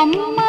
அம்மா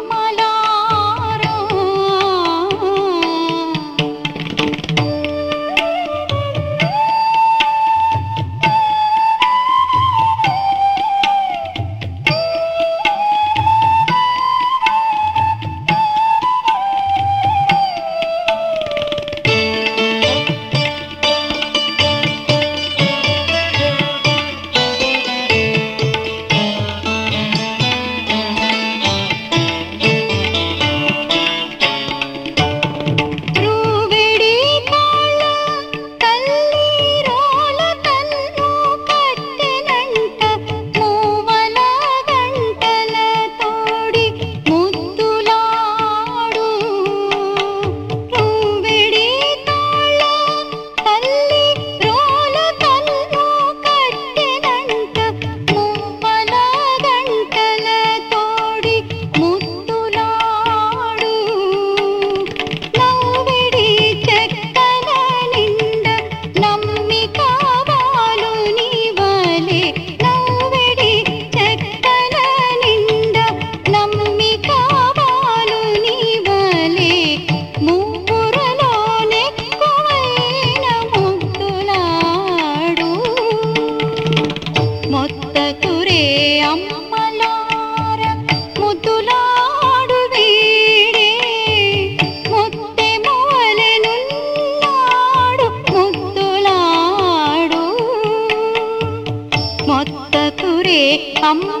அம்மா